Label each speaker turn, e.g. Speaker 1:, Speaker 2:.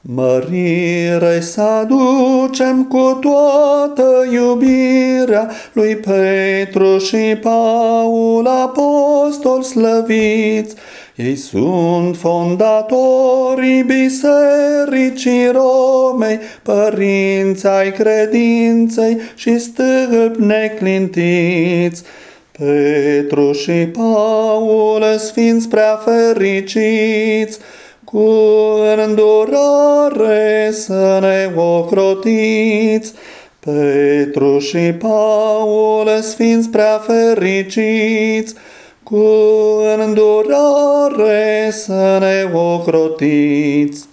Speaker 1: Mărire să aducem cu toată iubirea lui Petru și Paul, apostol slăviți. Ei sunt fondatorii bisericii Romei, părinți ai credinței și stâlp neclintiți. Petru și Paul, sfinți prea fericiți, cu îndurare să ne ocrotiți. Petru și Paul, sfinți prea fericiți, cu îndurare să ne ocrotiți.